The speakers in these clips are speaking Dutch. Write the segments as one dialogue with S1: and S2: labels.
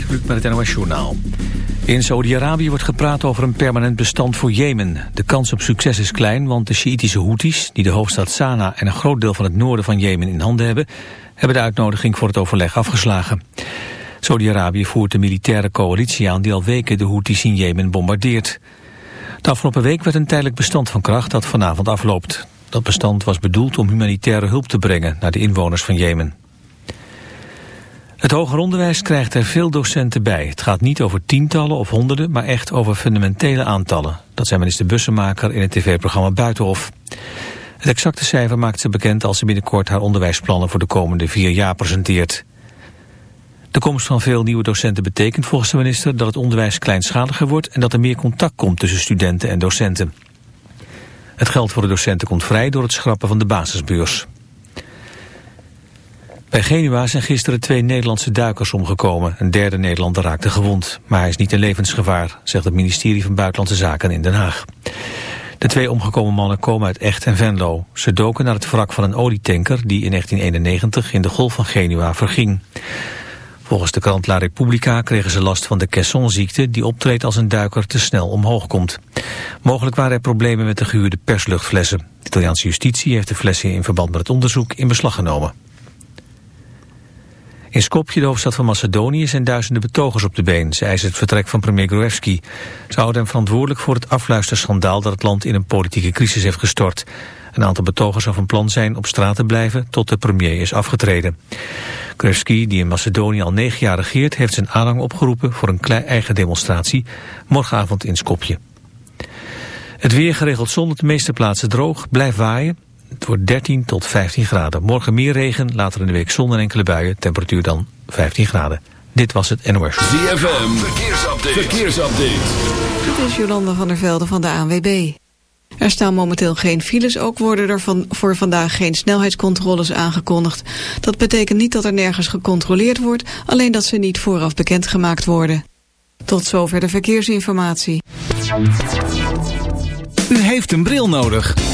S1: Gert met het NOS Journaal. In Saudi-Arabië wordt gepraat over een permanent bestand voor Jemen. De kans op succes is klein, want de Sjiitische Houthis... die de hoofdstad Sanaa en een groot deel van het noorden van Jemen in handen hebben... hebben de uitnodiging voor het overleg afgeslagen. Saudi-Arabië voert de militaire coalitie aan... die al weken de Houthis in Jemen bombardeert. De afgelopen week werd een tijdelijk bestand van kracht dat vanavond afloopt. Dat bestand was bedoeld om humanitaire hulp te brengen... naar de inwoners van Jemen. Het hoger onderwijs krijgt er veel docenten bij. Het gaat niet over tientallen of honderden, maar echt over fundamentele aantallen. Dat zei minister Bussemaker in het tv-programma Buitenhof. Het exacte cijfer maakt ze bekend als ze binnenkort haar onderwijsplannen voor de komende vier jaar presenteert. De komst van veel nieuwe docenten betekent volgens de minister dat het onderwijs kleinschaliger wordt en dat er meer contact komt tussen studenten en docenten. Het geld voor de docenten komt vrij door het schrappen van de basisbeurs. Bij Genua zijn gisteren twee Nederlandse duikers omgekomen. Een derde Nederlander raakte gewond. Maar hij is niet in levensgevaar, zegt het ministerie van Buitenlandse Zaken in Den Haag. De twee omgekomen mannen komen uit Echt en Venlo. Ze doken naar het wrak van een olietanker die in 1991 in de golf van Genua verging. Volgens de krant La Repubblica kregen ze last van de Caisson-ziekte... die optreedt als een duiker te snel omhoog komt. Mogelijk waren er problemen met de gehuurde persluchtflessen. De Italiaanse justitie heeft de flessen in verband met het onderzoek in beslag genomen. In Skopje, de hoofdstad van Macedonië, zijn duizenden betogers op de been. Ze eisen het vertrek van premier Gruevski. Ze houden hem verantwoordelijk voor het afluisterschandaal dat het land in een politieke crisis heeft gestort. Een aantal betogers zou van plan zijn op straat te blijven tot de premier is afgetreden. Gruevski, die in Macedonië al negen jaar regeert, heeft zijn aanhang opgeroepen voor een eigen demonstratie morgenavond in Skopje. Het weer geregeld zon op de meeste plaatsen droog, blijft waaien. Het wordt 13 tot 15 graden. Morgen meer regen, later in de week zon en enkele buien. Temperatuur dan 15 graden. Dit was het NOS.
S2: ZFM, verkeersupdate. verkeersupdate.
S3: Dit is Jolanda van der Velde van de ANWB. Er staan momenteel geen files, ook worden er van, voor vandaag geen snelheidscontroles aangekondigd. Dat betekent niet dat er nergens gecontroleerd wordt, alleen dat ze niet vooraf bekendgemaakt worden. Tot zover de verkeersinformatie.
S4: U heeft een bril nodig.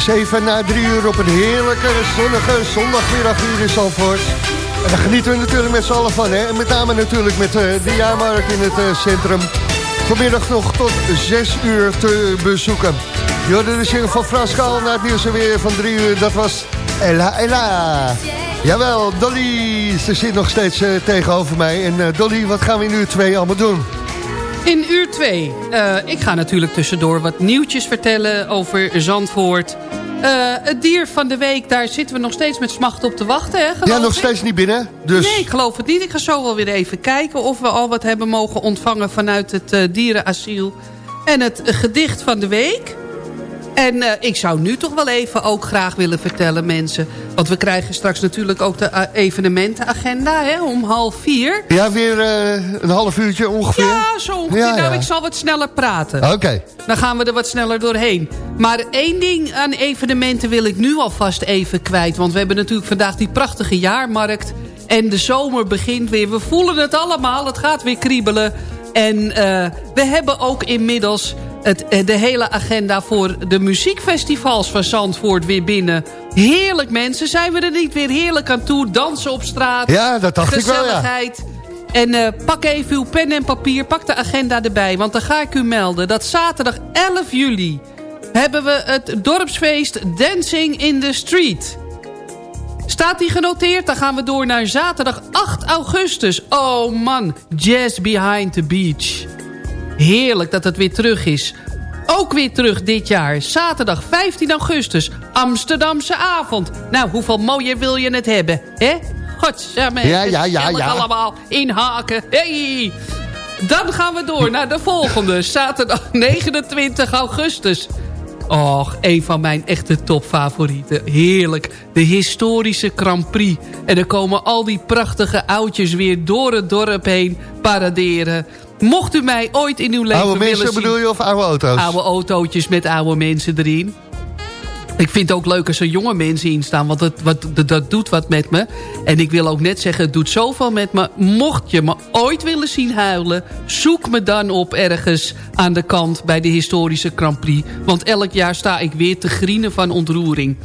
S5: Is even na drie uur op een heerlijke, zonnige zondagmiddag hier in Zandvoort. En daar genieten we natuurlijk met z'n allen van, hè. En met name natuurlijk met eh, de jaarmarkt in het eh, centrum. Vanmiddag nog tot zes uur te bezoeken. Je hoorde de zin van Frans Kaal na het nieuws weer van drie uur. Dat was Ella Ella. Jawel, Dolly, ze zit nog steeds eh, tegenover mij. En Dolly, wat gaan we uur twee allemaal doen?
S6: In uur 2. ik ga natuurlijk tussendoor wat nieuwtjes vertellen over Zandvoort. Eh, het dier van de week, daar zitten we nog steeds met smacht op te wachten. Hè,
S5: Ja, nog
S6: ik?
S5: steeds niet binnen. Dus
S6: Nee, ik geloof het niet. Ik ga zo wel weer even kijken of we al wat hebben mogen ontvangen vanuit het eh, dierenasiel. En het eh, gedicht van de week. En eh, ik zou nu toch wel even ook graag willen vertellen mensen. Want we krijgen straks natuurlijk ook de eh, evenementenagenda hè, om half vier.
S5: ja, weer eh, een half uurtje ongeveer.
S6: Ja, zo ongeveer.
S5: Ja, ja.
S6: Nou, ik zal wat sneller praten.
S5: Oké.
S6: Dan gaan we er wat sneller doorheen. Maar één ding aan evenementen wil ik nu alvast even kwijt. Want we hebben natuurlijk vandaag die prachtige jaarmarkt. En de zomer begint weer. We voelen het allemaal. Het gaat weer kriebelen. En we hebben ook inmiddels het, eh, de hele agenda voor de muziekfestivals van Zandvoort weer binnen. Heerlijk mensen. Zijn we er niet weer heerlijk aan toe? Dansen op straat.
S5: Ja, dat dacht ik wel, ja.
S6: Gezelligheid. En eh, pak even uw pen en papier, pak de agenda erbij. Want dan ga ik u melden dat zaterdag 11 juli... hebben we het dorpsfeest Dancing in the Street. Staat die genoteerd? Dan gaan we door naar zaterdag 8 augustus. Oh man, Jazz Behind the Beach. Heerlijk dat het weer terug is. Ook weer terug dit jaar. Zaterdag 15 augustus. Amsterdamse avond. Nou, hoeveel mooier wil je het hebben? Hè? Godsamme.
S5: Ja, ja, ja, ja.
S6: allemaal inhaken. Hey! Dan gaan we door naar de volgende. Zaterdag 29 augustus. Och, een van mijn echte topfavorieten. Heerlijk. De historische Grand Prix. En er komen al die prachtige oudjes weer door het dorp heen paraderen. Mocht u mij ooit in uw leven
S5: Oude mensen
S6: zien...
S5: bedoel je of oude auto's?
S6: Oude autootjes met oude mensen erin. Ik vind het ook leuk als er jonge mensen in staan. Want het, wat, dat, dat doet wat met me. En ik wil ook net zeggen, het doet zoveel met me. Mocht je me ooit willen zien huilen... zoek me dan op ergens aan de kant bij de historische Grand Prix. Want elk jaar sta ik weer te grienen van ontroering.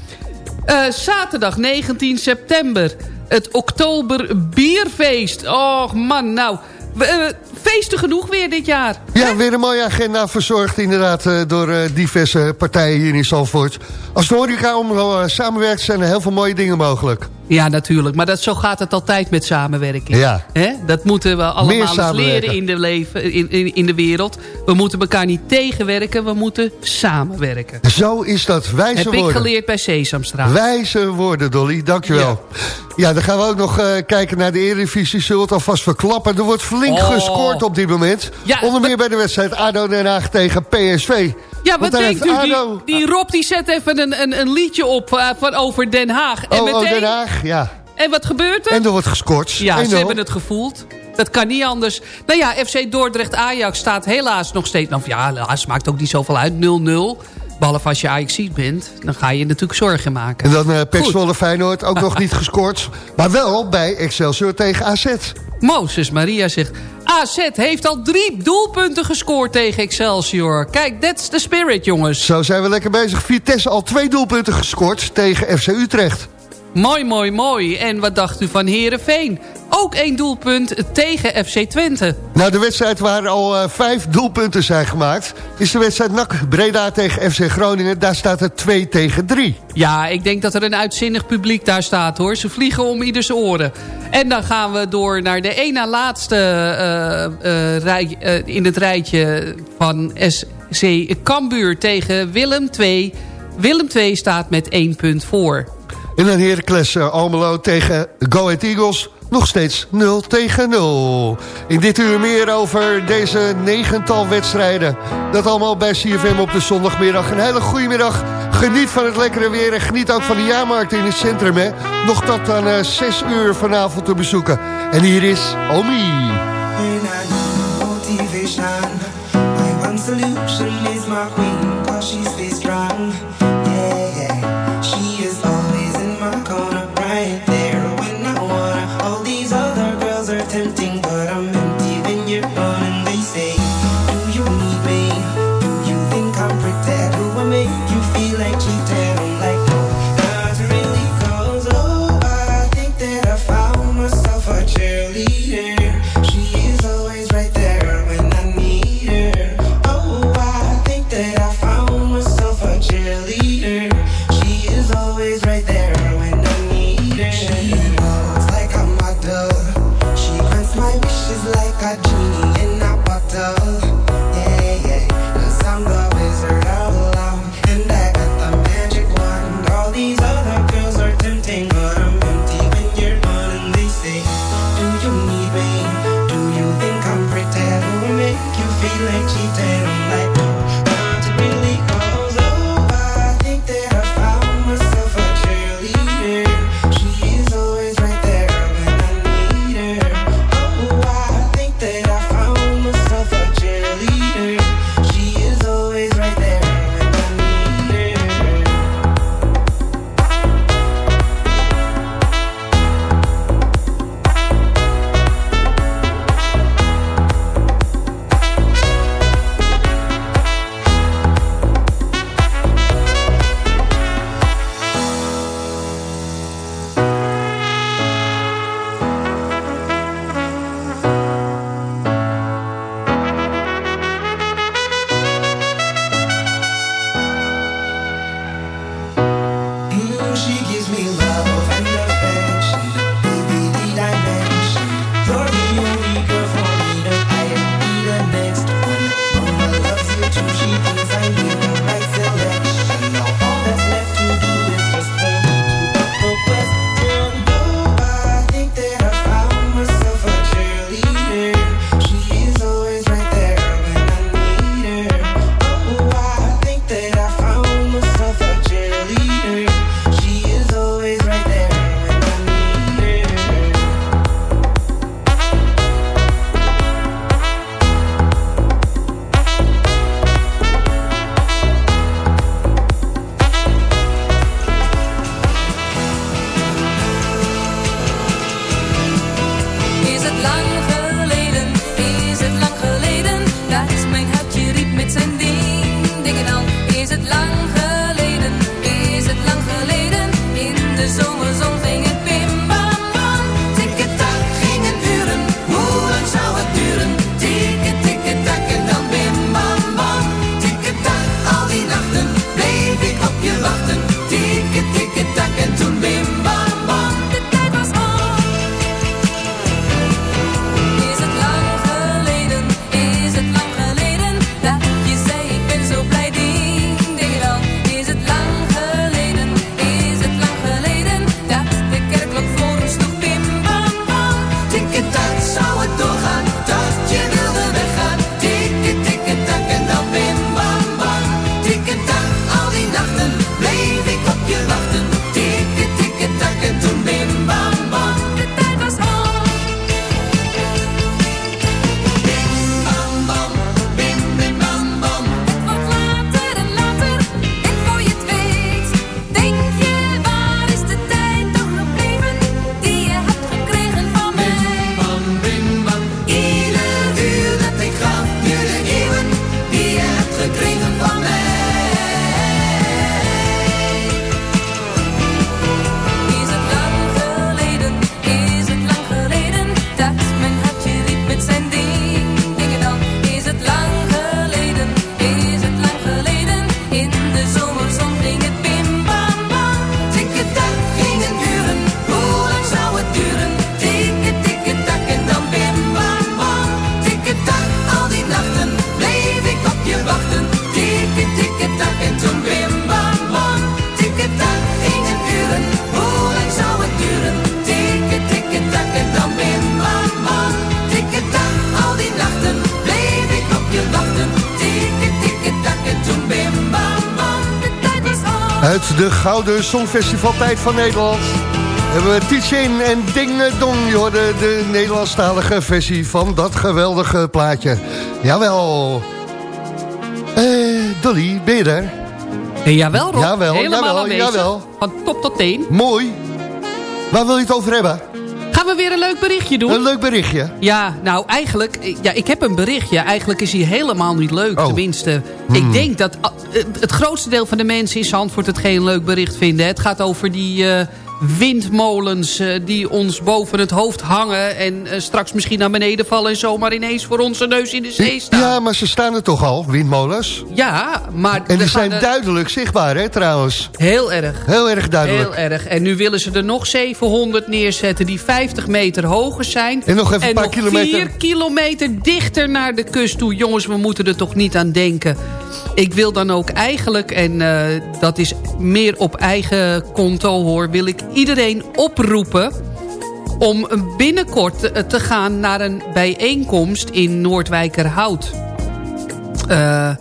S6: Eh, zaterdag 19 september. Het oktober bierfeest. Och man, nou... we- eh, feesten genoeg weer dit jaar.
S5: Ja, weer een mooie agenda verzorgd inderdaad eh, door eh, diverse partijen hier in Zalvoort. Als de horeca om uh, samenwerkt zijn er heel veel mooie dingen mogelijk.
S6: Ja, natuurlijk. Maar dat, zo gaat het altijd met samenwerking.
S5: Ja.
S6: Dat moeten we allemaal leren in de, leven, in, in, in de wereld. We moeten elkaar niet tegenwerken, we moeten samenwerken.
S5: Zo is dat. Wijze
S6: Heb ik
S5: woorden.
S6: geleerd bij Sesamstraat.
S5: Wijze woorden, Dolly. Dankjewel. Ja. dan gaan we ook nog eh, kijken naar de Eredivisie. Zullen we het alvast verklappen. Er wordt flink
S6: Oh.
S5: gescoord op dit moment.
S6: Ja,
S5: Onder meer bij de wedstrijd ADO Den Haag tegen PSV.
S6: Ja, wat denkt u? Die, die Rob die zet even een, een, een liedje op eh, van over Den Haag. En,
S5: Oh, oh,
S6: meteen,
S5: Den Haag, ja.
S6: en wat gebeurt er?
S5: En er wordt gescoord.
S6: Ja,
S5: 1-0.
S6: ze hebben het gevoeld. Dat kan niet anders. Nou ja, FC Dordrecht-Ajax staat helaas nog steeds... Nou ja, helaas maakt ook niet zoveel uit. 0-0. Behalve als je ajax bent. Dan ga je natuurlijk zorgen maken.
S5: En dan uh, Pek
S6: Goed.
S5: Zwolle Feyenoord ook nog niet gescoord. Maar wel bij Excelsior tegen AZ.
S6: Moses Maria zegt... AZ heeft al drie doelpunten gescoord tegen Excelsior. Kijk, that's the spirit, jongens.
S5: Zo zijn we lekker bezig. Vitesse al twee doelpunten gescoord tegen FC Utrecht.
S6: Mooi, mooi, mooi. En wat dacht u van Herenveen? Ook één doelpunt tegen FC Twente.
S5: Nou, de wedstrijd waar al eh, vijf doelpunten zijn gemaakt... is de wedstrijd NAC Breda tegen FC Groningen. Daar staat het 2 tegen 3.
S6: Ja, ik denk dat er een uitzinnig publiek daar staat, hoor. Ze vliegen om ieders oren. En dan gaan we door naar de ene na laatste eh, eh, rij, in het rijtje van SC Cambuur tegen Willem 2. Willem 2 staat met één punt voor.
S5: En dan Heracles uh, Almelo tegen Go Ahead Eagles. Nog steeds 0 tegen 0. In dit uur meer over deze negental wedstrijden. Dat allemaal bij CFM op de zondagmiddag. Een hele goede middag. Geniet van het lekkere weer en geniet ook van de jaarmarkt in het centrum. Hè. Nog tot aan uh, 6 uur vanavond te bezoeken. En hier is Omi.
S7: solution is my queen, strong.
S5: De Gouden Songfestivaltijd van Nederland hebben we Tietjen en Ding Dong. Je hoorde de Nederlandstalige versie van dat geweldige plaatje. Jawel. Eh, Dolly, ben je er?
S6: Eh, jawel, Rob.
S5: Jawel,
S6: Helemaal
S5: jawel,
S6: aanwezig.
S5: jawel.
S6: Van top tot teen.
S5: Mooi. Waar wil je het over hebben?
S6: We weer een leuk berichtje doen?
S5: Een leuk berichtje.
S6: Ja, nou eigenlijk, eh, ja, ik heb een berichtje. Eigenlijk is hij helemaal niet leuk,
S5: Oh.
S6: tenminste.
S5: Hmm.
S6: Ik denk dat het- het grootste deel van de mensen in Zandvoort het geen leuk bericht vinden. Het gaat over die eh, windmolens eh, die ons boven het hoofd hangen... en eh, straks misschien naar beneden vallen en zomaar ineens voor onze neus in de zee staan.
S5: Ja, maar ze staan er toch al, windmolens.
S6: Ja, maar...
S5: En die zijn
S6: er-
S5: duidelijk zichtbaar, hè, trouwens.
S6: Heel erg.
S5: Heel erg duidelijk.
S6: Heel erg. En nu willen ze er nog 700 neerzetten die 50 meter hoger zijn.
S5: En nog even een paar kilometer-
S6: 4 kilometer dichter naar de kust toe. Jongens, we moeten er toch niet aan denken. Ik wil dan ook eigenlijk, en eh, dat is meer op eigen konto hoor... wil ik iedereen oproepen om binnenkort te, te gaan naar een bijeenkomst in Noordwijkerhout. Eh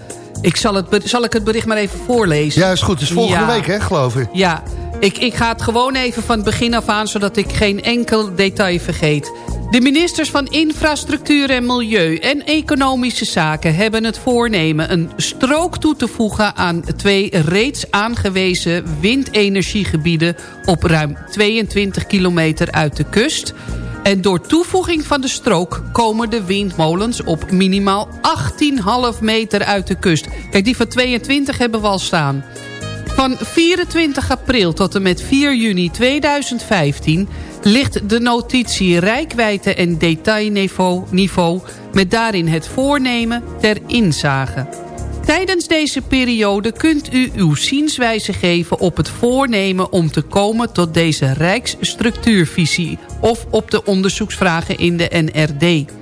S6: ik zal, het, zal ik het bericht maar even voorlezen?
S5: Ja, is goed. Het is volgende
S6: Ja.
S5: week, hè, geloof ik.
S6: Ja, ik, ik ga het gewoon even van het begin af aan... zodat ik geen enkel detail vergeet. De ministers van Infrastructuur en Milieu en Economische Zaken... hebben het voornemen een strook toe te voegen... aan twee reeds aangewezen windenergiegebieden... op ruim 22 kilometer uit de kust... En door toevoeging van de strook komen de windmolens op minimaal 18,5 meter uit de kust. Kijk, die van 22 hebben we al staan. Van 24 april tot en met 4 juni 2015 ligt de notitie rijkwijde en detailniveau niveau, met daarin het voornemen ter inzage. Tijdens deze periode kunt u uw zienswijze geven op het voornemen om te komen tot deze rijksstructuurvisie of op de onderzoeksvragen in de NRD.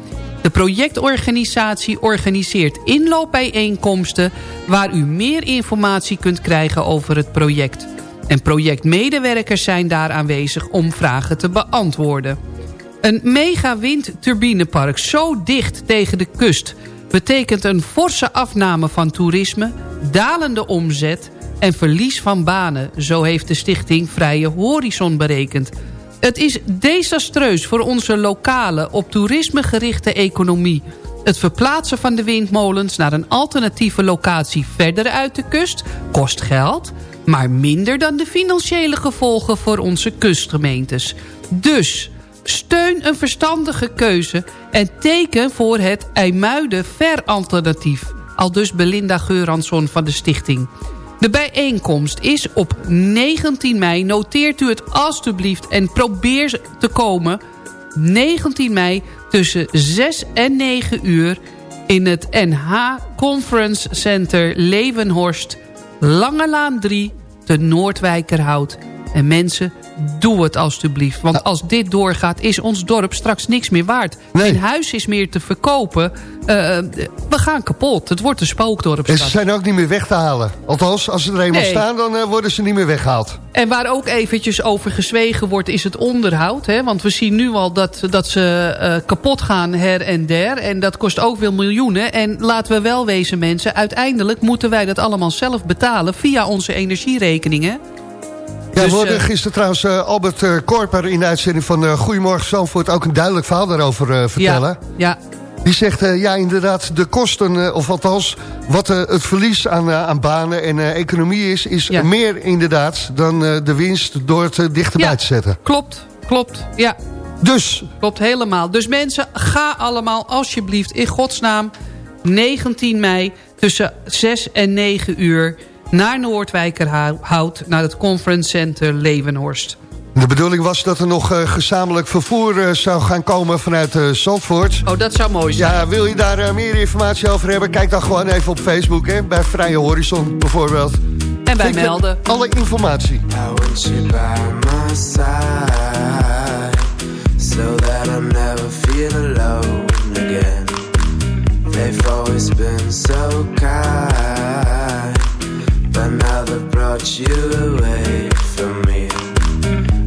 S6: De projectorganisatie organiseert inloopbijeenkomsten... waar u meer informatie kunt krijgen over het project. En projectmedewerkers zijn daar aanwezig om vragen te beantwoorden. Een mega windturbinepark zo dicht tegen de kust... betekent een forse afname van toerisme, dalende omzet... en verlies van banen, zo heeft de stichting Vrije Horizon berekend... Het is desastreus voor onze lokale, op toerisme gerichte economie. Het verplaatsen van de windmolens naar een alternatieve locatie verder uit de kust kost geld... maar minder dan de financiële gevolgen voor onze kustgemeentes. Dus steun een verstandige keuze en teken voor het IJmuiden ver alternatief. Al dus Belinda Geuransson van de stichting. De bijeenkomst is op 19 mei. Noteert u het alstublieft en probeer te komen. 19 mei tussen 6 en 9 uur in het NH Conference Center Leeuwenhorst, Langelaan 3, te Noordwijkerhout. En mensen, doe het alstublieft. Want als dit doorgaat, is ons dorp straks niks meer waard.
S5: Nee.
S6: Geen huis is meer te verkopen. Eh, we gaan kapot. Het wordt een spookdorp
S5: En ze zijn ook niet meer weg te halen. Althans, als ze er eenmaal
S6: Nee.
S5: staan, dan eh, worden ze niet meer weggehaald.
S6: En waar ook eventjes over gezwegen wordt, is het onderhoud. Hè? Want we zien nu al dat, dat ze eh, kapot gaan her en der. En dat kost ook veel miljoenen. En laten we wel wezen mensen, uiteindelijk moeten wij dat allemaal zelf betalen... via onze energierekeningen.
S5: Ja,
S6: Dus,
S5: we
S6: eh,
S5: gisteren trouwens eh, Albert eh, Korper in de uitzending van Goedemorgen Zandvoort... ook een duidelijk verhaal daarover vertellen.
S6: Ja, ja,
S5: Die zegt, ja inderdaad, de kosten, eh, of althans... wat het verlies aan, aan banen en economie is... is
S6: Ja.
S5: meer inderdaad dan de winst door het dichterbij
S6: Ja.
S5: te zetten.
S6: klopt, klopt. Ja,
S5: Dus,
S6: klopt helemaal. Dus mensen, ga allemaal alsjeblieft in godsnaam 19 mei tussen 6 en 9 uur... naar Noordwijkerhout, naar het Conference Center Leeuwenhorst.
S5: de bedoeling was dat er nog eh, gezamenlijk vervoer eh, zou gaan komen vanuit eh Zandvoort...
S6: Oh, dat zou mooi zijn.
S5: Ja, wil je daar meer informatie over hebben? Kijk dan gewoon even op Facebook, hè, bij Vrije Horizon bijvoorbeeld.
S6: En
S5: je
S6: melden.
S5: Alle informatie.
S8: I they've brought you away from me.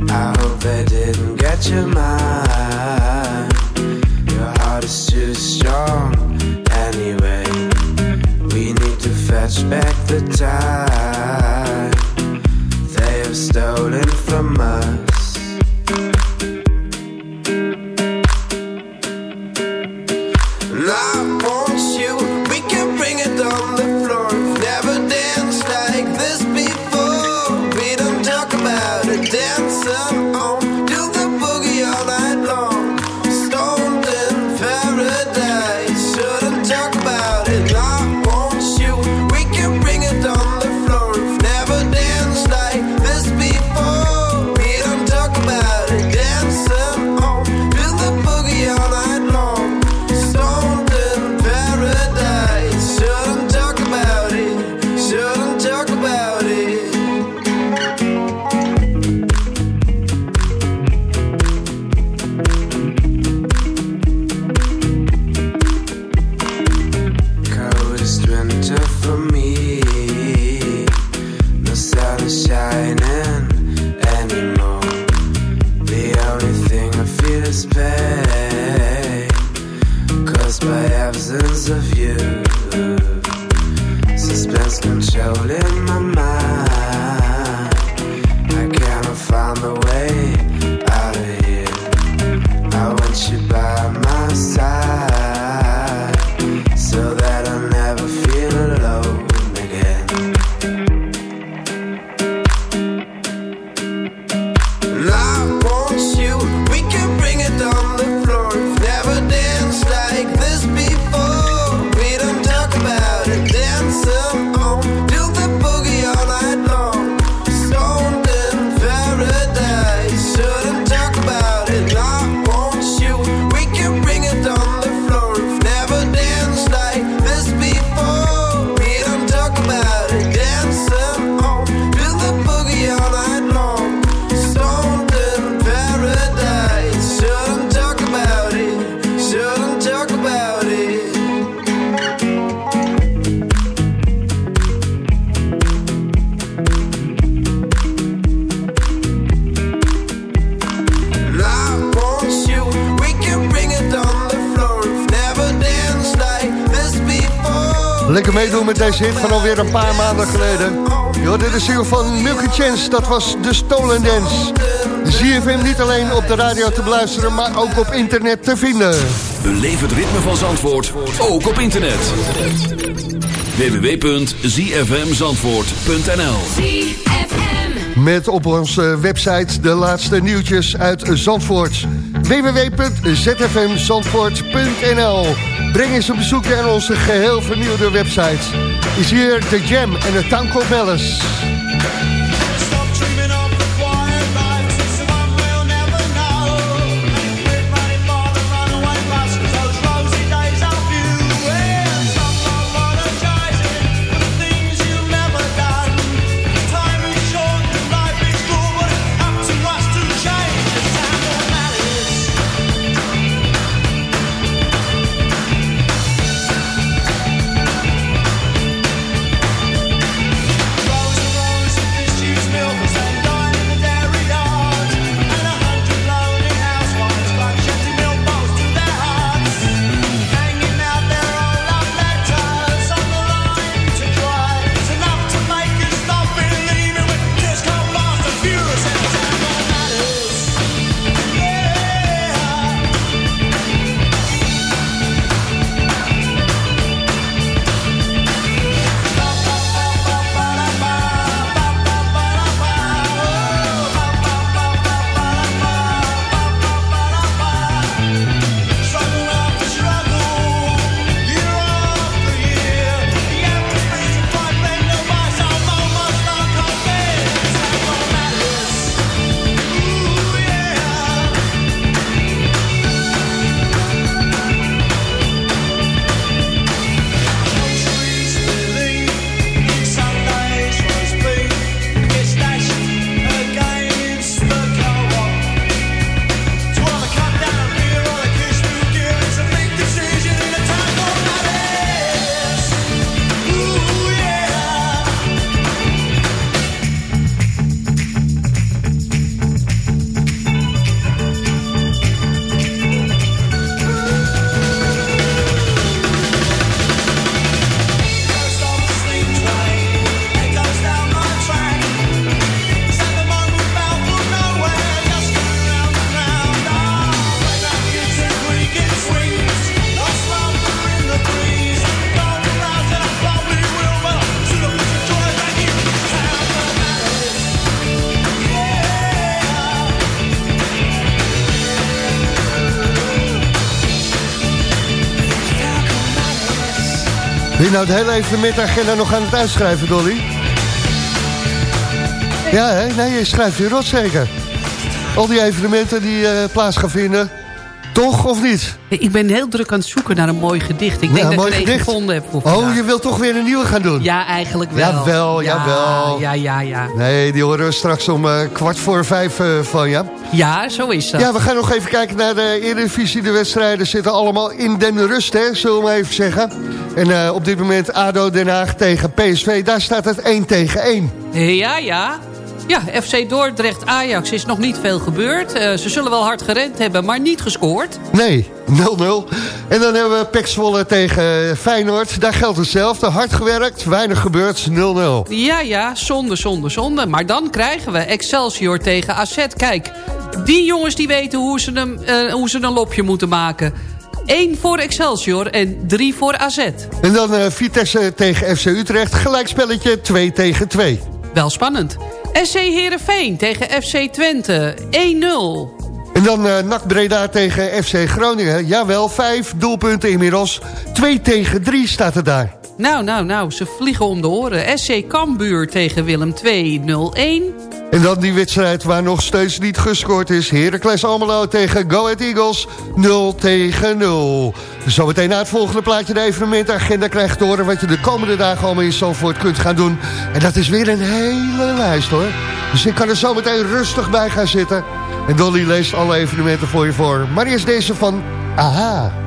S8: I hope they didn't get your mind. Your heart is too strong anyway. We need to fetch back the time.
S9: Met deze hit van alweer een paar maanden geleden. Je hoorde de single van Milky Chance, dat was de Stolen Dance. ZFM niet alleen op de radio te beluisteren, maar ook op internet te vinden.
S10: Beleef het ritme van Zandvoort, ook op internet. www.zfmzandvoort.nl
S9: Met op onze website de laatste nieuwtjes uit Zandvoort. www.zfmzandvoort.nl Breng eens een bezoekje aan onze geheel vernieuwde website. Is hier de Jam en de Tanko Bellis. Nou het hele evenementagenda nog aan het uitschrijven, Dolly? Ja, hè? Nee, je schrijft je rot zeker. Al die evenementen die eh, plaats gaan vinden. Toch of niet?
S6: Ik ben heel druk aan het zoeken naar een mooi gedicht. Ik
S9: Ja,
S6: denk dat ik
S9: gedicht.
S6: gevonden heb voor
S9: Oh,
S6: vandaag.
S9: je wilt toch weer een nieuwe gaan doen?
S6: Ja, eigenlijk wel.
S9: Jawel,
S6: Ja,
S9: jawel.
S6: Ja, ja, ja.
S9: Nee, die horen we straks om eh, kwart voor vijf eh, van je.
S6: Ja, zo is dat.
S9: Ja, we gaan nog even kijken naar de Eredivisie. De wedstrijden zitten allemaal in den rust, hè, zullen we maar even zeggen. En eh, op dit moment ADO Den Haag tegen PSV. Daar staat het 1 tegen 1.
S6: Ja, ja. Ja, FC Dordrecht Ajax is nog niet veel gebeurd. Eh, ze zullen wel hard gerend hebben, maar niet gescoord.
S5: Nee, 0-0. En dan hebben we Pek Zwolle tegen Feyenoord. Daar geldt hetzelfde. Hard gewerkt, weinig gebeurd, 0-0.
S6: Ja, ja, zonde, zonde, zonde. Maar dan krijgen we Excelsior tegen AZ. Kijk, die jongens die weten hoe ze, hem, eh, hoe ze een lopje moeten maken. Eén voor Excelsior en drie voor AZ.
S5: En dan eh, Vitesse tegen FC Utrecht. Gelijkspelletje 2 tegen 2.
S6: Wel spannend. SC Heerenveen tegen FC Twente 1-0.
S5: En dan eh NAC Breda tegen FC Groningen. Jawel, vijf doelpunten inmiddels. 2 tegen 3 staat er daar.
S6: Nou, nou, nou, ze vliegen om de oren. SC Cambuur tegen Willem 2 0-1.
S5: En dan die wedstrijd waar nog steeds niet gescoord is. Heracles Almelo tegen Go Ahead Eagles 0 tegen 0. Zometeen na het volgende plaatje de evenementagenda krijgt te horen... wat je de komende dagen allemaal in Zandvoort kunt gaan doen. En dat is weer een hele lijst hoor. Dus ik kan er zometeen rustig bij gaan zitten. En Dolly leest alle evenementen voor je voor. Maar eerst deze van Aha.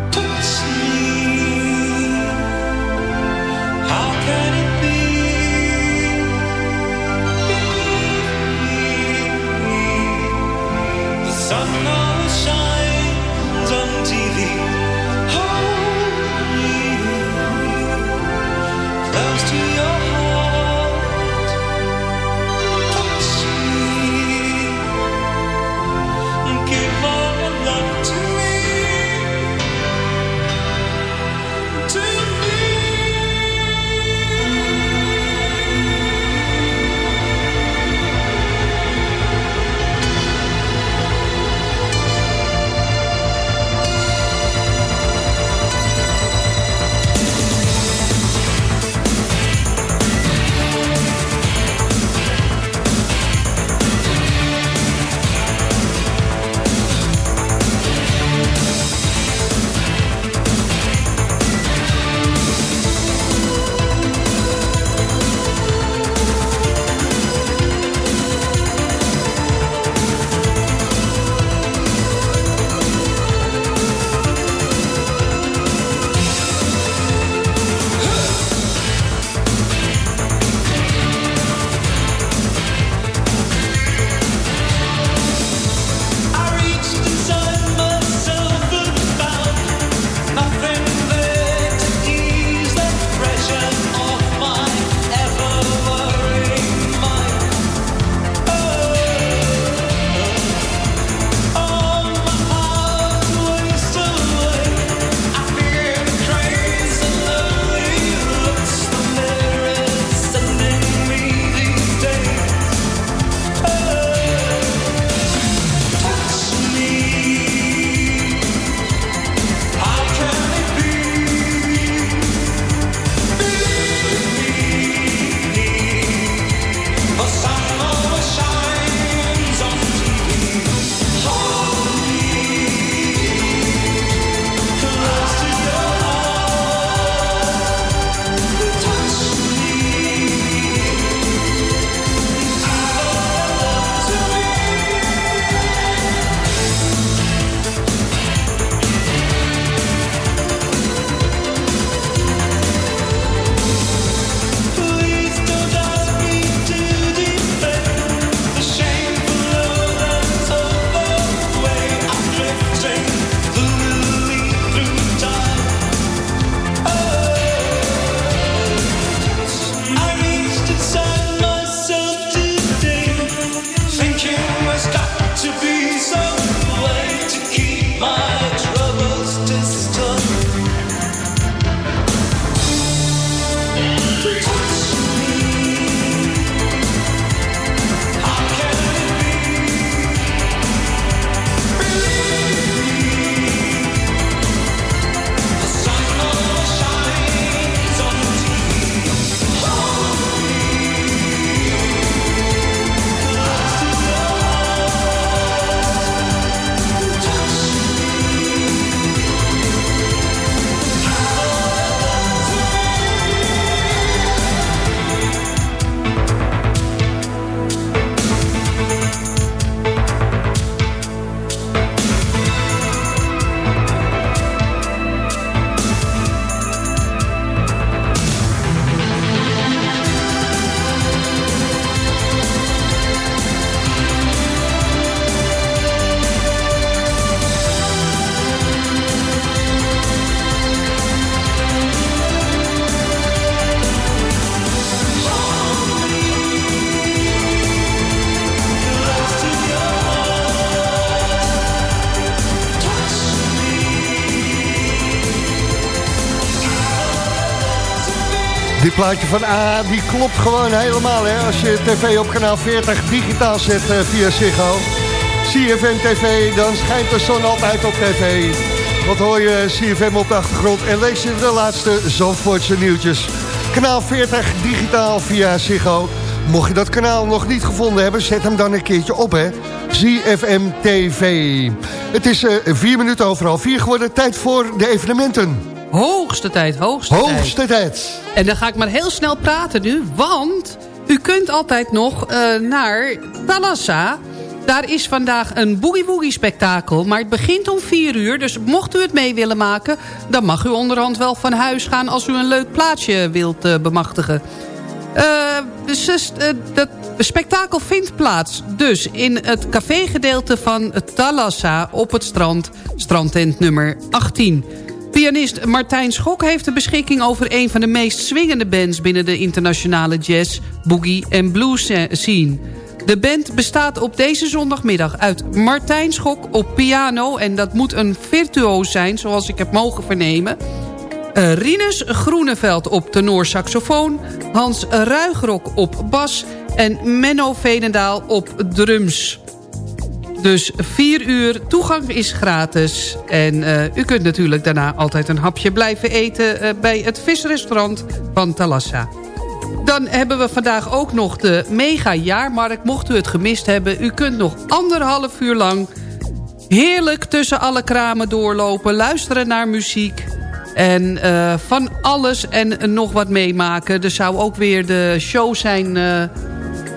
S5: Plaatje van A, die klopt gewoon helemaal. Hè? Als je tv op kanaal 40 digitaal zet eh, via Ziggo. CFM TV, dan schijnt de zon altijd op tv. Wat hoor je CFM op de achtergrond en lees je de laatste Zandvoortse nieuwtjes. Kanaal 40 digitaal via Ziggo. Mocht je dat kanaal nog niet gevonden hebben, zet hem dan een keertje op, hè. ZFM TV. Het is eh, vier minuten over half vier geworden. Tijd voor de evenementen.
S6: Hoogste tijd, hoogste, tijd.
S5: Hoogste tijd.
S6: En dan ga ik maar heel snel praten nu, want u kunt altijd nog eh, naar Thalassa. Daar is vandaag een boogie-woogie spektakel, maar het begint om 4 uur. Dus mocht u het mee willen maken, dan mag u onderhand wel van huis gaan... als u een leuk plaatsje wilt eh, bemachtigen. Eh, dus, dat spektakel vindt plaats dus in het cafégedeelte van Thalassa op het strand. Strandtent nummer 18. Pianist Martijn Schok heeft de beschikking over een van de meest swingende bands... binnen de internationale jazz, boogie en blues scene. De band bestaat op deze zondagmiddag uit Martijn Schok op piano... en dat moet een virtuoos zijn, zoals ik heb mogen vernemen... Uh, Rinus Groeneveld op tenorsaxofoon... Hans Ruigrok op bas en Menno Veenendaal op drums. Dus 4 uur, toegang is gratis. En uh, u kunt natuurlijk daarna altijd een hapje blijven eten... Uh, bij het visrestaurant van Talassa. Dan hebben we vandaag ook nog de mega jaarmarkt. Mocht u het gemist hebben, u kunt nog anderhalf uur lang... heerlijk tussen alle kramen doorlopen, luisteren naar muziek... En uh, van alles en nog wat meemaken. Er zou ook weer de show zijn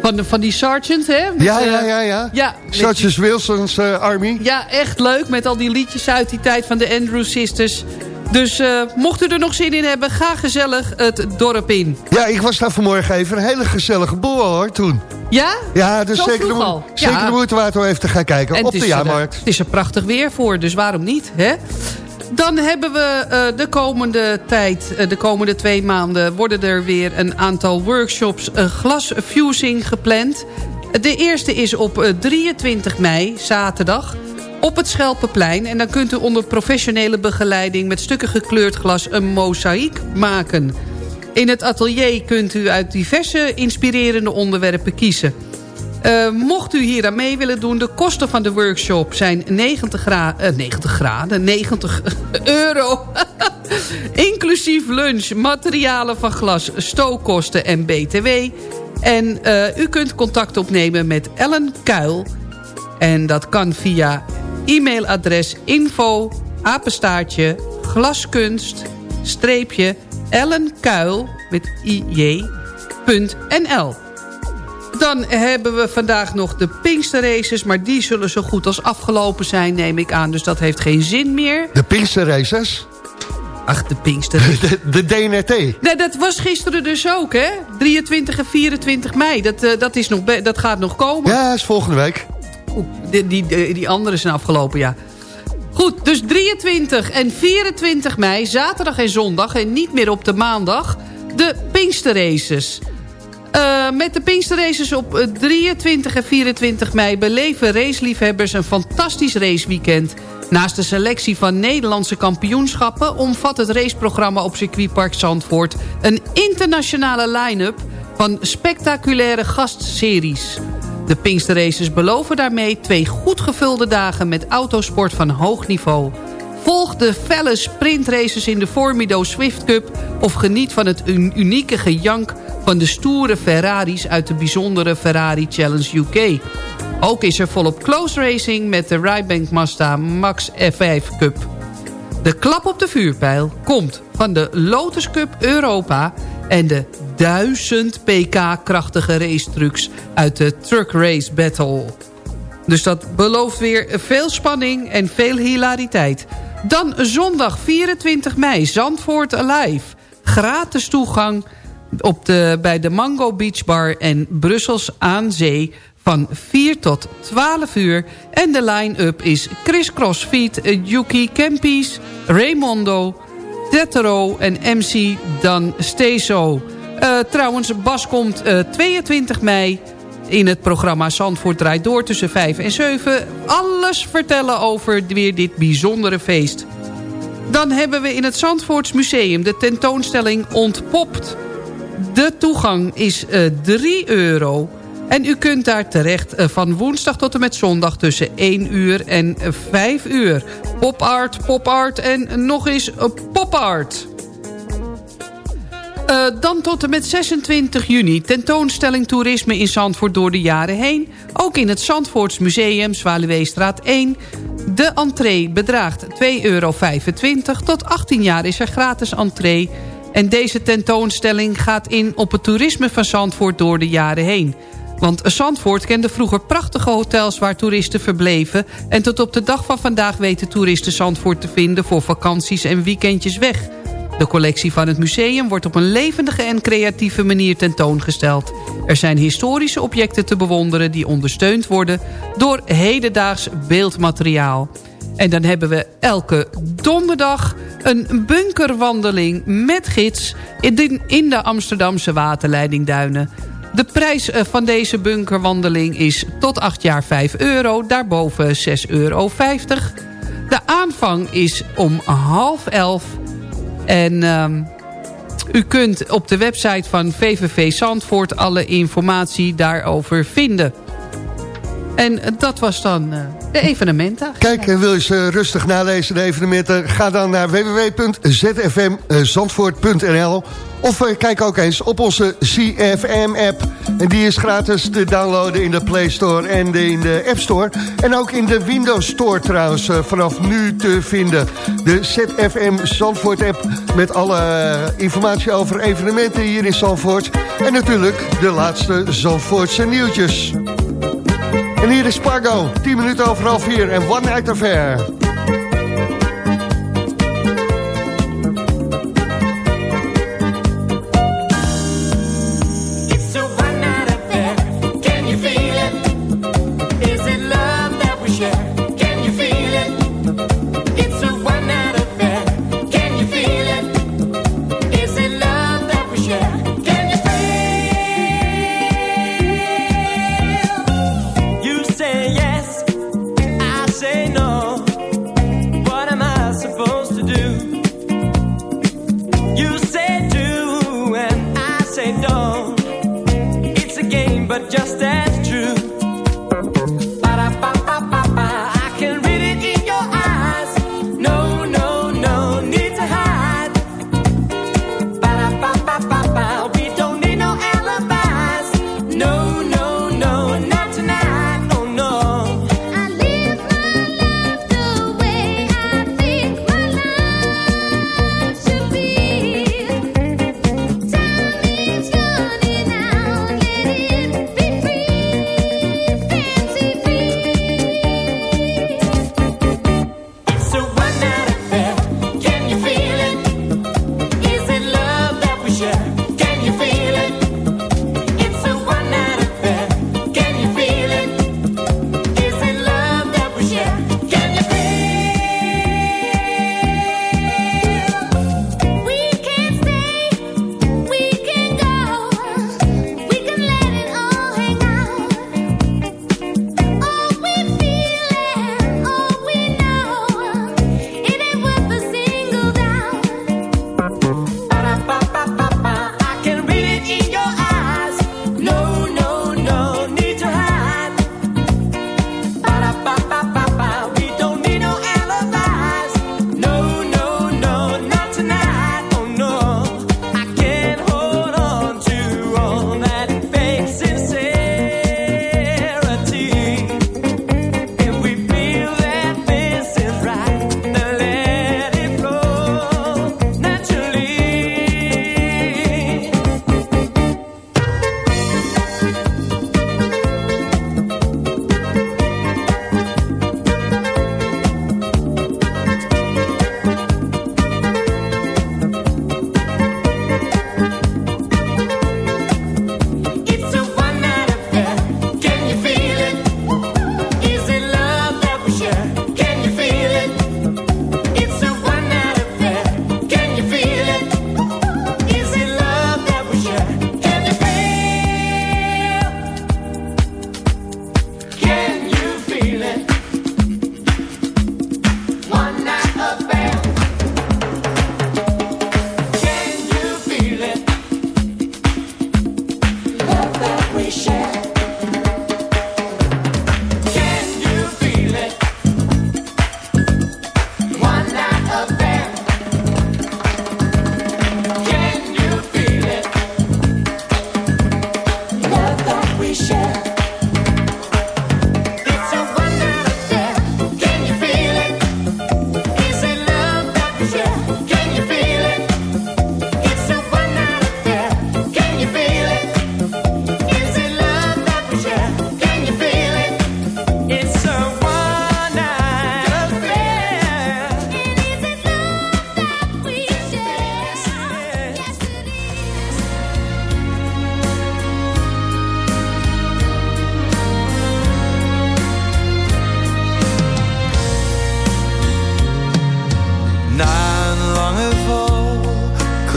S6: van, de, van die sergeant, hè? Met,
S5: ja, ja, ja, ja.
S6: ja
S5: Sergeant Wilson's uh, Army.
S6: Ja, echt leuk. Met al die liedjes uit die tijd van de Andrew Sisters. Dus uh, mocht u er nog zin in hebben, ga gezellig het dorp in.
S5: Ja, ik was daar vanmorgen even een hele gezellige boel hoor, toen.
S6: Ja?
S5: Ja, dus
S6: Zo
S5: zeker, de,
S6: al.
S5: zeker
S6: ja.
S5: de moeite waard om even te gaan kijken
S6: en
S5: op de jaarmarkt.
S6: Het is er prachtig weer voor, dus waarom niet, hè? Dan hebben we uh, de komende tijd, uh, de komende twee maanden... worden er weer een aantal workshops uh, glasfusing gepland. De eerste is op 23 mei, zaterdag, op het Schelpenplein. En dan kunt u onder professionele begeleiding... met stukken gekleurd glas een mozaïek maken. In het atelier kunt u uit diverse inspirerende onderwerpen kiezen... Uh, mocht u hier aan mee willen doen, de kosten van de workshop zijn 90, gra uh, 90 graden, 90 euro. Inclusief lunch, materialen van glas, stookkosten en btw. En uh, u kunt contact opnemen met Ellen Kuil. En dat kan via e-mailadres info, apenstaartje, glaskunst, streepje, Ellen Kuil met ij.nl. Dan hebben we vandaag nog de Pinksterraces. Maar die zullen zo goed als afgelopen zijn, neem ik aan. Dus dat heeft geen zin meer.
S5: De Pinksterraces?
S6: Ach, de Pinkster.
S5: De, de DNT.
S6: Nee, dat was gisteren dus ook, hè? 23 en 24 mei. Dat, uh, dat, is nog dat gaat nog komen.
S5: Ja, is volgende week.
S6: Oeh, die, die, die, andere zijn afgelopen, ja. Goed, dus 23 en 24 mei, zaterdag en zondag... en niet meer op de maandag, de Pinksterraces... Uh, met de Pinksterraces op 23 en 24 mei beleven raceliefhebbers een fantastisch raceweekend. Naast de selectie van Nederlandse kampioenschappen... omvat het raceprogramma op circuitpark Zandvoort... een internationale line-up van spectaculaire gastseries. De Pinksterraces beloven daarmee twee goed gevulde dagen... met autosport van hoog niveau. Volg de felle sprintraces in de Formido Swift Cup... of geniet van het unieke gejank van de stoere Ferraris uit de bijzondere Ferrari Challenge UK. Ook is er volop close racing met de Rijbank Mazda Max F5 Cup. De klap op de vuurpijl komt van de Lotus Cup Europa... en de 1000 pk krachtige racetrucks uit de Truck Race Battle. Dus dat belooft weer veel spanning en veel hilariteit. Dan zondag 24 mei, Zandvoort Alive. Gratis toegang op de, bij de Mango Beach Bar en Brussels aan Zee van 4 tot 12 uur. En de line-up is Chris Crossfeet, Yuki Kempis, Raymondo, Tetero en MC Dan Steso. Uh, trouwens, Bas komt uh, 22 mei in het programma Zandvoort draait door tussen 5 en 7. Alles vertellen over weer dit bijzondere feest. Dan hebben we in het Zandvoorts Museum de tentoonstelling Ontpopt. De toegang is uh, 3 euro. En u kunt daar terecht uh, van woensdag tot en met zondag tussen 1 uur en 5 uur. Pop art, pop art en nog eens uh, pop art. Uh, dan tot en met 26 juni tentoonstelling toerisme in Zandvoort door de jaren heen. Ook in het Zandvoorts Museum, Zwaluweestraat 1. De entree bedraagt 2,25 euro. Tot 18 jaar is er gratis entree. En deze tentoonstelling gaat in op het toerisme van Zandvoort door de jaren heen. Want Zandvoort kende vroeger prachtige hotels waar toeristen verbleven... en tot op de dag van vandaag weten toeristen Zandvoort te vinden... voor vakanties en weekendjes weg... De collectie van het museum wordt op een levendige en creatieve manier tentoongesteld. Er zijn historische objecten te bewonderen die ondersteund worden door hedendaags beeldmateriaal. En dan hebben we elke donderdag een bunkerwandeling met gids in de Amsterdamse waterleidingduinen. De prijs eh, van deze bunkerwandeling is tot 8 jaar 5 euro, daarboven 6,50 euro. De aanvang is om half elf en um, u kunt op de website van VVV Zandvoort alle informatie daarover vinden. En dat was dan uh, de evenementen.
S5: Kijk, en wil je ze rustig nalezen, de evenementen? Ga dan naar www.zfmzandvoort.nl of uh, kijk ook eens op onze CFM-app. En die is gratis te downloaden in de Play Store en in de App Store. En ook in de Windows Store trouwens vanaf nu te vinden. De ZFM Zandvoort-app met alle informatie over evenementen hier in Zandvoort. En natuurlijk de laatste Zandvoortse nieuwtjes. En hier is Spargo, 10 minuten over half 4 en One Night Affair.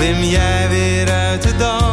S8: Klim jij weer uit de dal,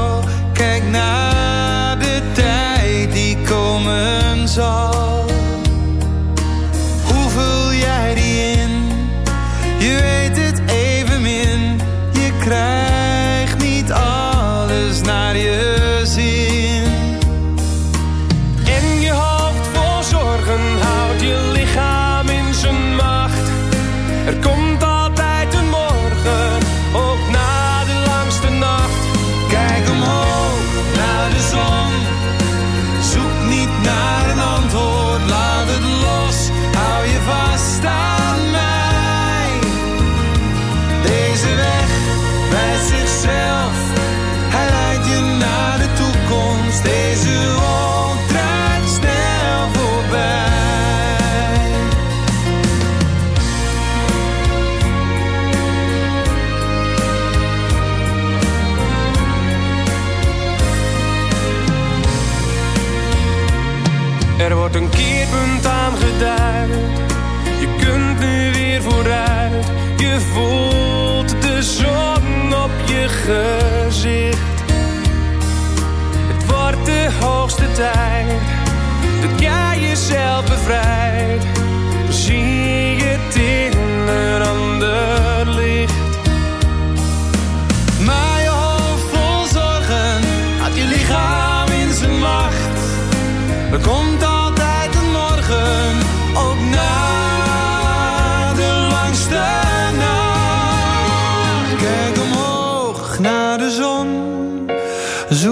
S8: Het
S11: wordt de hoogste tijd dat jij jezelf bevrijdt.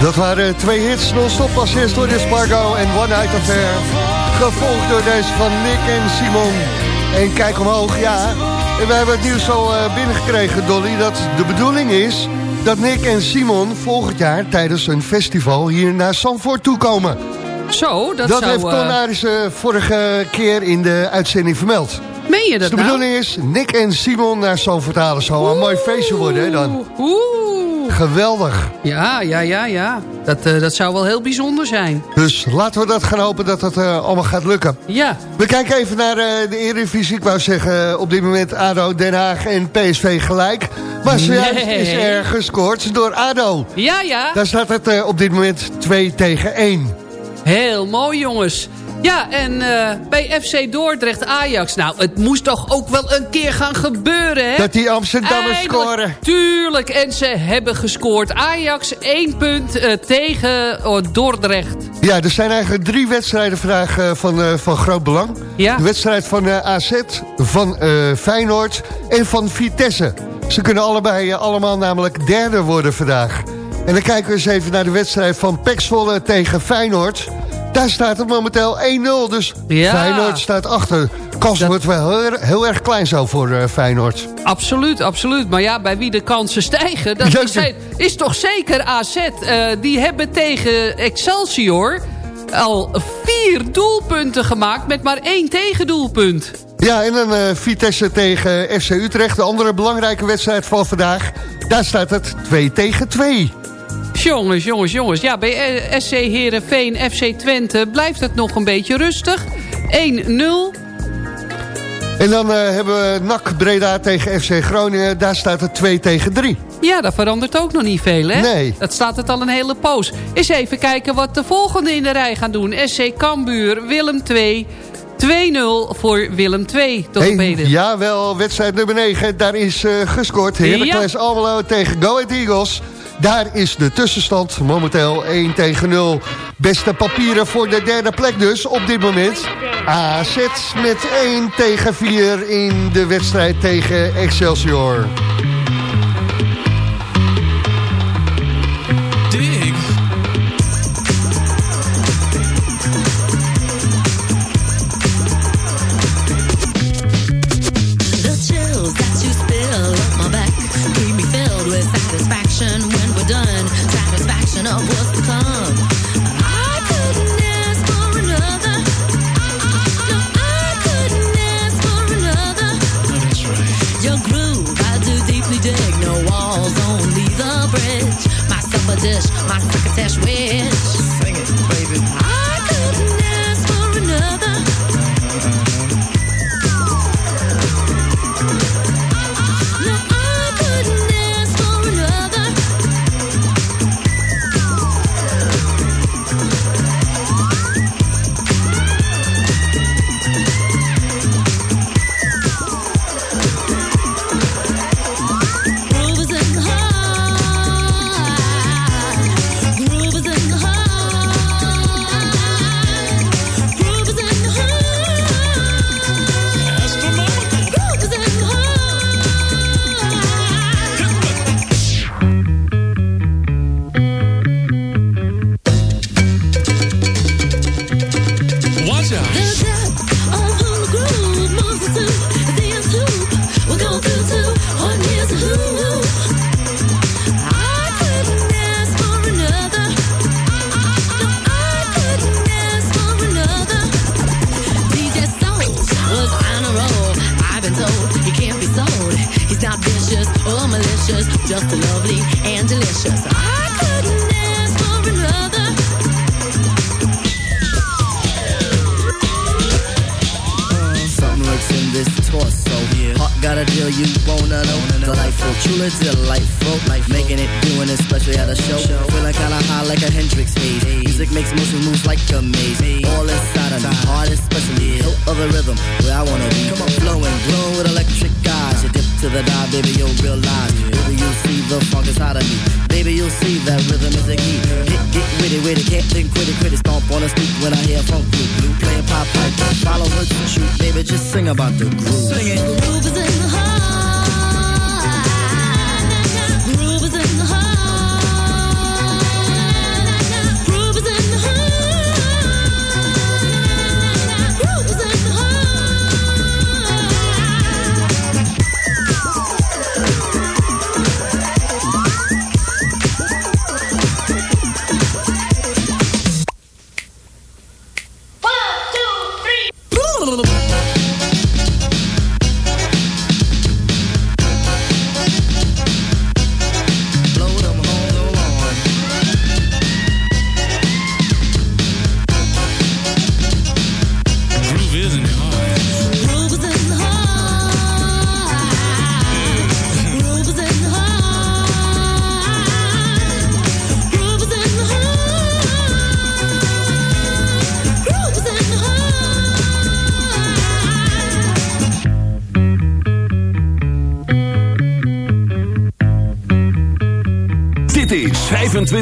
S5: Dat waren twee hits non-stop als eerst door de Spargo en One Night Affair. Gevolgd door deze van Nick en Simon. En kijk omhoog, ja. En wij hebben het nieuws al eh, binnengekregen, Dolly, dat de bedoeling is... dat Nick en Simon volgend jaar tijdens een festival hier naar Zandvoort toekomen.
S6: Zo, dat,
S5: Dat,
S6: zou...
S5: heeft
S6: eh,
S5: Ton Aris eh, vorige keer in de uitzending vermeld.
S6: meen je
S5: Dus
S6: dat
S5: de
S6: nou?
S5: bedoeling is Nick en Simon naar Zandvoort halen. Zal een mooi feestje worden, hè dan.
S6: Oeh.
S5: Geweldig.
S6: Ja, ja, ja, ja. Dat, eh, dat zou wel heel bijzonder zijn.
S5: Dus laten we dat gaan hopen dat dat eh, allemaal gaat lukken.
S6: Ja.
S5: We kijken even naar eh, de Eredivisie. Ik wou zeggen, op dit moment ADO, Den Haag en PSV gelijk. Maar zojuist
S6: Nee.
S5: is er gescoord door ADO.
S6: Ja, ja.
S5: Daar staat het op dit moment 2 tegen 1.
S6: Heel mooi, jongens. Ja, en eh, bij FC Dordrecht Ajax. Nou, het moest toch ook wel een keer gaan gebeuren, hè?
S5: Dat die Amsterdammers scoren.
S6: Tuurlijk, en ze hebben gescoord. Ajax, één punt eh, tegen oh, Dordrecht.
S5: Ja, er zijn eigenlijk drie wedstrijden vandaag eh, van, eh, van groot belang.
S6: Ja.
S5: De wedstrijd van eh, AZ, van eh, Feyenoord en van Vitesse. Ze kunnen allebei eh, allemaal namelijk derde worden vandaag. En dan kijken we eens even naar de wedstrijd van Pek Zwolle tegen Feyenoord. Daar staat het momenteel 1-0, dus
S6: Ja.
S5: Feyenoord staat achter. Kans wordt wel heel, er- heel erg klein zo voor eh, Feyenoord.
S6: Absoluut, absoluut. Maar ja, bij wie de kansen stijgen, dat is, is toch zeker AZ. Eh, die hebben tegen Excelsior al vier doelpunten gemaakt met maar één tegendoelpunt.
S5: Ja, en dan eh, Vitesse tegen FC Utrecht, de andere belangrijke wedstrijd van vandaag. Daar staat het 2 tegen 2.
S6: Jongens, jongens, jongens. Ja, bij SC Heerenveen, FC Twente blijft het nog een beetje rustig. 1-0.
S5: En dan eh, hebben we NAC Breda tegen FC Groningen. Daar staat het 2 tegen 3.
S6: Ja, dat verandert ook nog niet veel, hè?
S5: Nee.
S6: Dat staat het al een hele poos. Eens even kijken wat de volgende in de rij gaan doen. SC Cambuur, Willem 2. 2-0 voor Willem 2 tot op
S5: Hey,
S6: heden.
S5: jawel, wedstrijd nummer 9. Daar is eh, gescoord. Heracles Almelo tegen Go Ahead Eagles. Daar is de tussenstand momenteel 1 tegen 0. Beste papieren voor de derde plek dus op dit moment. AZ met 1 tegen 4 in de wedstrijd tegen Excelsior.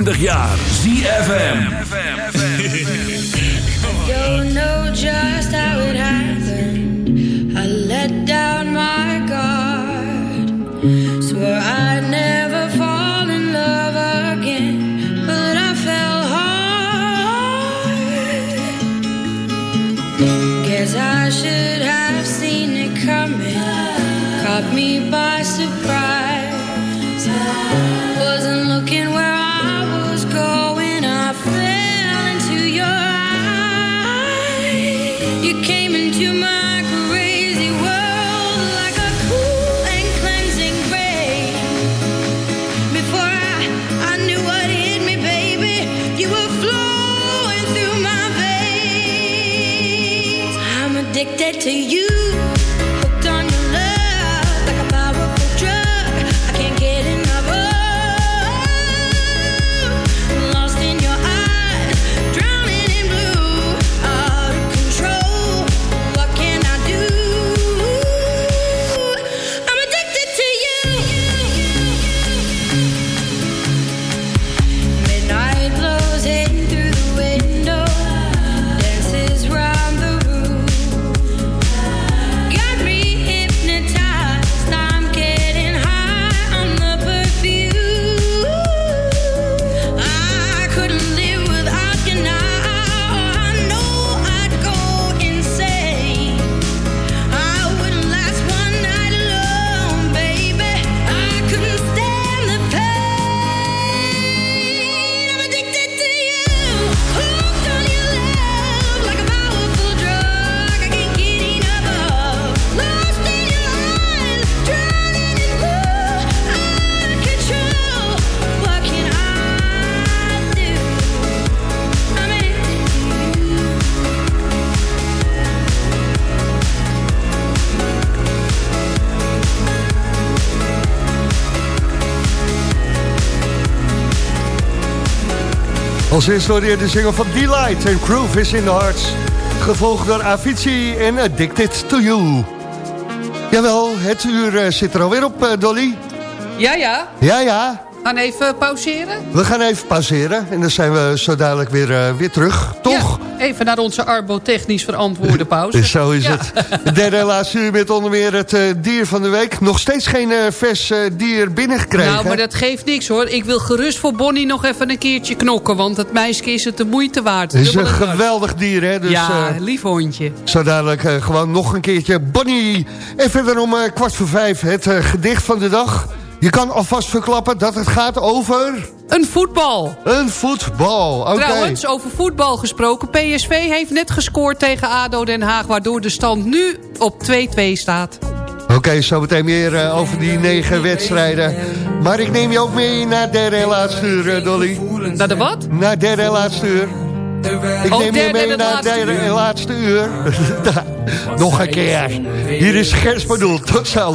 S2: Ja. jaar.
S5: Als eerste de single van Delight and Groove is in the Hearts. Gevolgd door Avicii en Addicted to You. Jawel, het uur eh, zit er alweer op, eh, Dolly.
S6: Ja, ja.
S5: Ja, ja.
S6: Gaan even pauzeren.
S5: We gaan even pauzeren en dan zijn we zo dadelijk weer, eh, weer terug, toch?
S6: Even naar onze arbotechnisch verantwoorde pauze.
S5: Zo is
S6: Ja.
S5: het. De derde laatste uur met onder meer het eh, dier van de week. Nog steeds geen eh, vers eh, dier binnengekregen.
S6: Nou, maar dat geeft niks hoor. Ik wil gerust voor Bonnie nog even een keertje knokken. Want het meisje is het de moeite waard.
S5: Het is een geweldig dier, hè? Dus,
S6: ja, lief hondje.
S5: Zo dadelijk gewoon nog een keertje Bonnie. En verder om kwart voor vijf het gedicht van de dag. Je kan alvast verklappen dat het gaat over...
S6: Een voetbal.
S5: Een voetbal, oké.
S6: Trouwens, over voetbal gesproken. PSV heeft net gescoord tegen ADO Den Haag... waardoor de stand nu op 2-2 staat.
S5: Oké, zo meteen meer eh, over die negen wedstrijden. Maar ik neem je ook mee naar derde en laatste uur, eh, Dolly.
S6: Naar de wat?
S5: Naar derde en laatste uur. Ik
S6: Oh,
S5: neem je
S6: derde
S5: mee naar
S6: laatste
S5: derde
S6: uur.
S5: en laatste uur. Nog een keer. Hier is Gers bedoeld. Tot zo.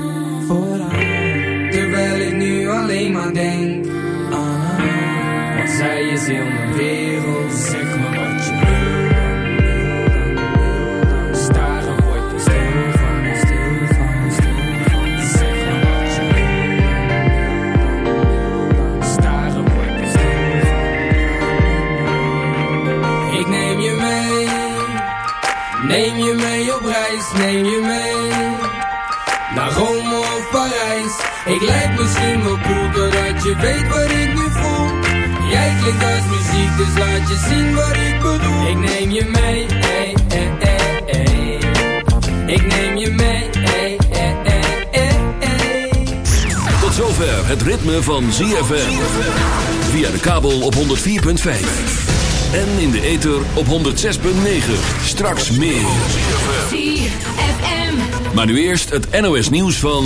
S11: voor haar Terwijl ik nu alleen maar denk aan haar Want zij is heel mijn wereld je weet wat ik nu voel Jij klinkt als muziek, dus laat je zien wat ik bedoel Ik neem je mee, ey, ey, ey, ey. Ik neem je mee, ey, ey, ey, ey, ey.
S2: Tot zover het ritme van ZFM. Via de kabel op 104.5. En in de ether op 106.9. Straks meer. Maar nu eerst het NOS nieuws van...